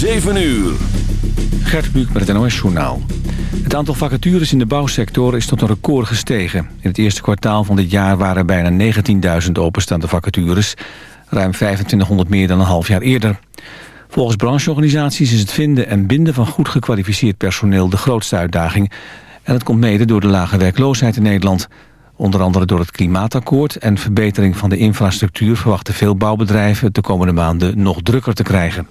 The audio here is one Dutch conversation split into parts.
7 uur. Gert Buuk met het NOS Journaal. Het aantal vacatures in de bouwsector is tot een record gestegen. In het eerste kwartaal van dit jaar waren bijna 19.000 openstaande vacatures. Ruim 2500 meer dan een half jaar eerder. Volgens brancheorganisaties is het vinden en binden van goed gekwalificeerd personeel de grootste uitdaging. En het komt mede door de lage werkloosheid in Nederland. Onder andere door het klimaatakkoord en verbetering van de infrastructuur... verwachten veel bouwbedrijven de komende maanden nog drukker te krijgen.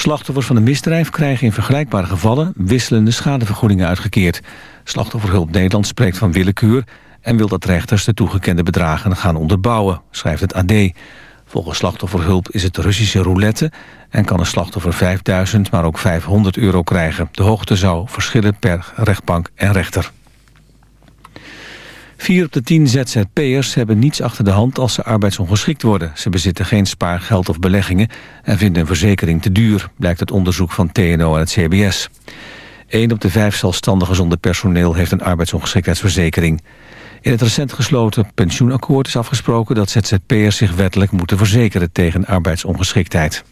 Slachtoffers van een misdrijf krijgen in vergelijkbare gevallen... wisselende schadevergoedingen uitgekeerd. Slachtofferhulp Nederland spreekt van willekeur... en wil dat rechters de toegekende bedragen gaan onderbouwen, schrijft het AD. Volgens slachtofferhulp is het Russische roulette... en kan een slachtoffer 5000, maar ook 500 euro krijgen. De hoogte zou verschillen per rechtbank en rechter. Vier op de tien ZZP'ers hebben niets achter de hand als ze arbeidsongeschikt worden. Ze bezitten geen spaargeld of beleggingen en vinden een verzekering te duur, blijkt het onderzoek van TNO en het CBS. Eén op de vijf zelfstandigen zonder personeel heeft een arbeidsongeschiktheidsverzekering. In het recent gesloten pensioenakkoord is afgesproken dat ZZP'ers zich wettelijk moeten verzekeren tegen arbeidsongeschiktheid.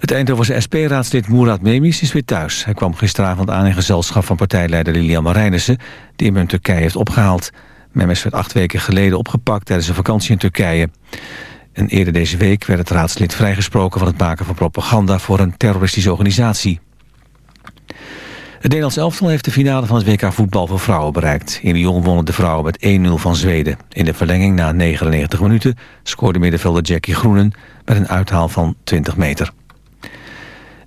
Het Eindhovense SP-raadslid Murat Memis is weer thuis. Hij kwam gisteravond aan in gezelschap van partijleider Lilian Marijnissen... die hem in Turkije heeft opgehaald. Memis werd acht weken geleden opgepakt tijdens een vakantie in Turkije. En eerder deze week werd het raadslid vrijgesproken... van het maken van propaganda voor een terroristische organisatie. Het Nederlands elftal heeft de finale van het WK voetbal voor vrouwen bereikt. In Lyon wonnen de vrouwen met 1-0 van Zweden. In de verlenging na 99 minuten scoorde middenvelder Jackie Groenen... met een uithaal van 20 meter.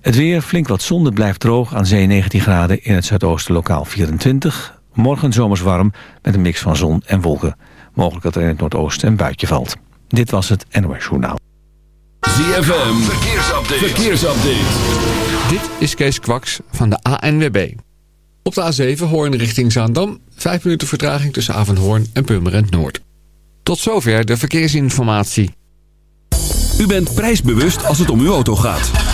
Het weer, flink wat zon, het blijft droog. Aan zee 19 graden, in het zuidoosten lokaal 24. Morgen zomers warm, met een mix van zon en wolken. Mogelijk dat er in het noordoosten een buitje valt. Dit was het NOS Journaal. ZFM, verkeersupdate. verkeersupdate. Dit is Kees Kwaks van de ANWB. Op de A7 Hoorn richting Zaandam. 5 minuten vertraging tussen Avenhoorn en Purmerend Noord. Tot zover de verkeersinformatie. U bent prijsbewust als het om uw auto gaat.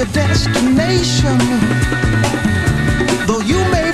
Your destination. Though you may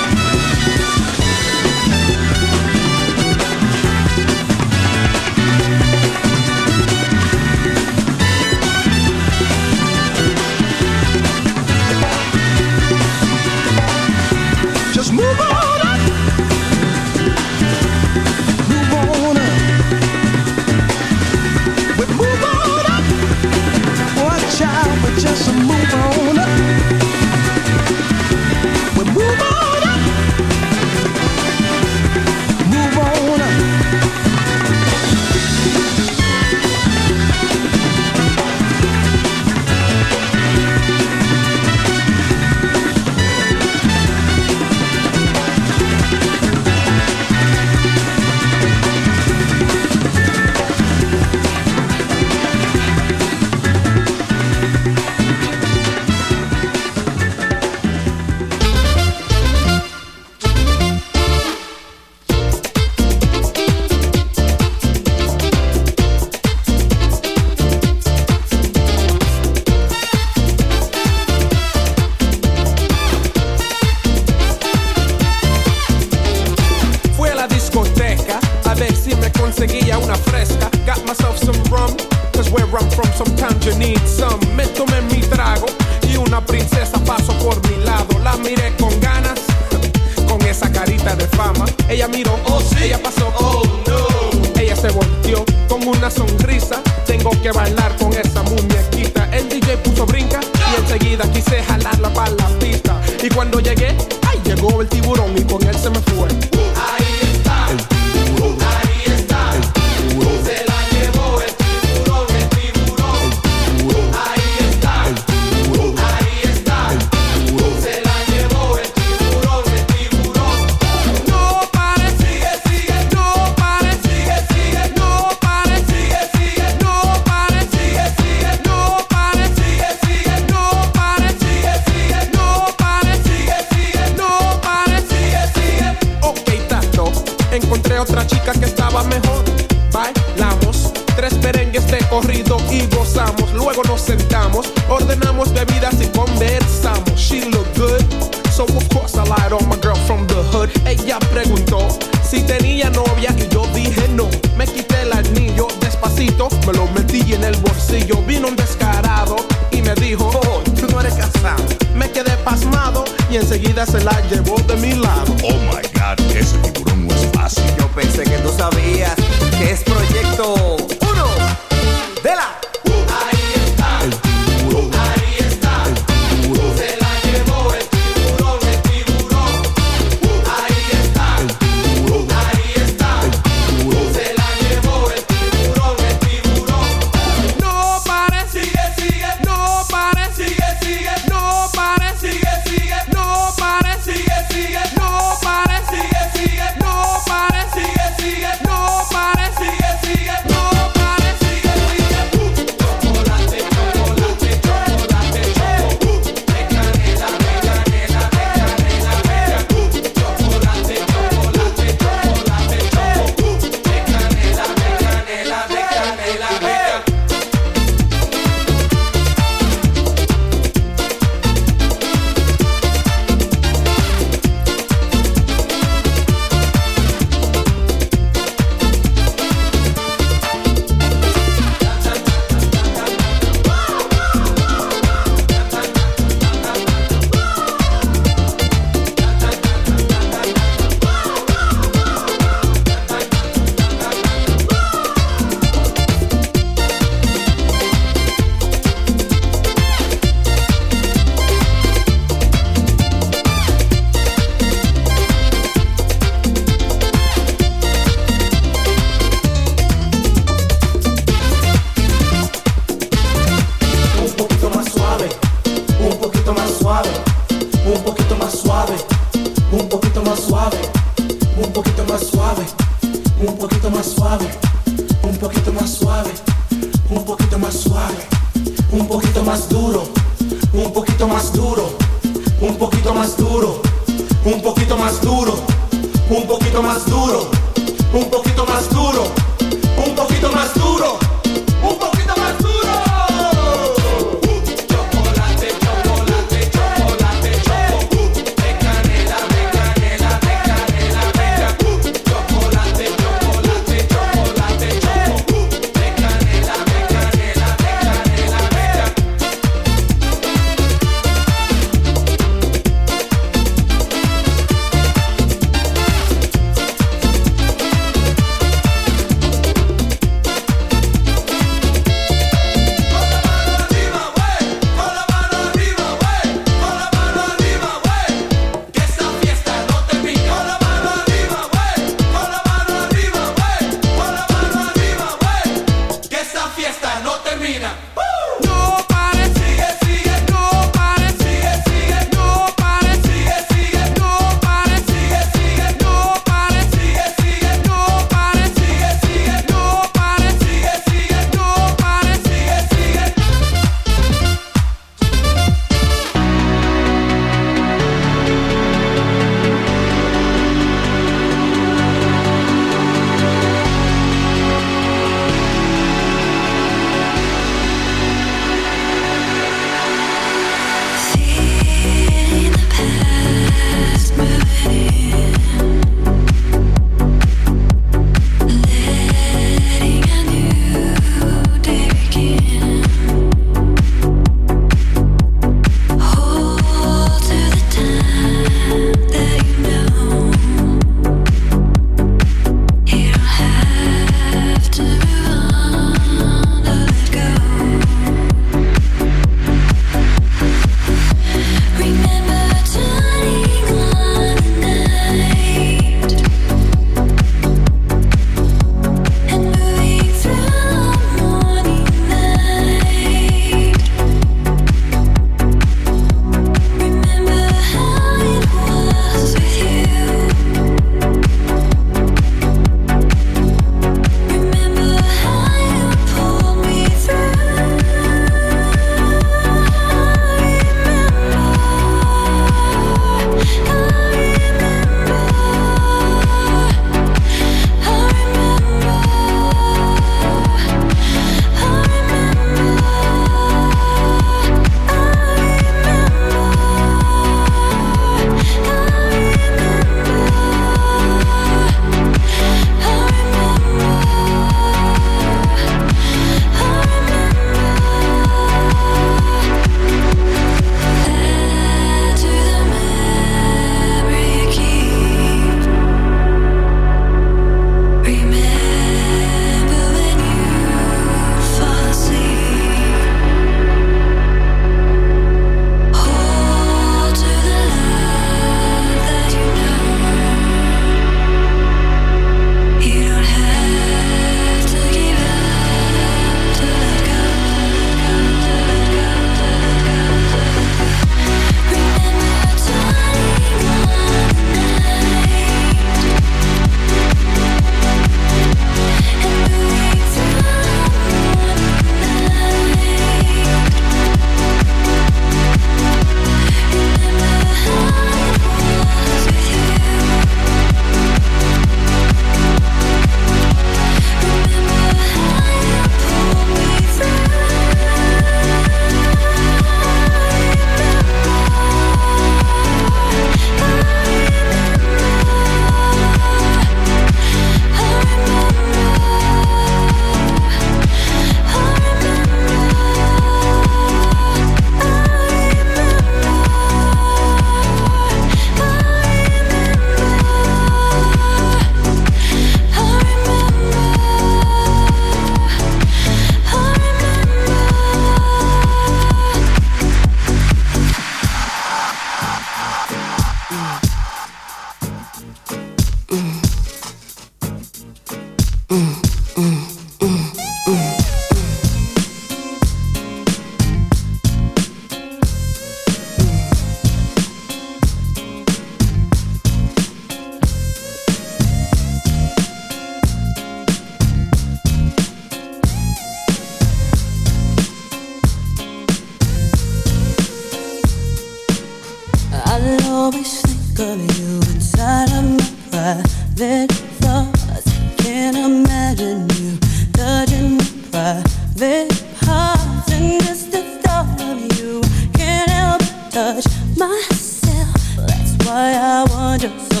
touch myself. That's why I want you so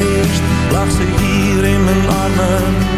Het ze hier in mijn armen.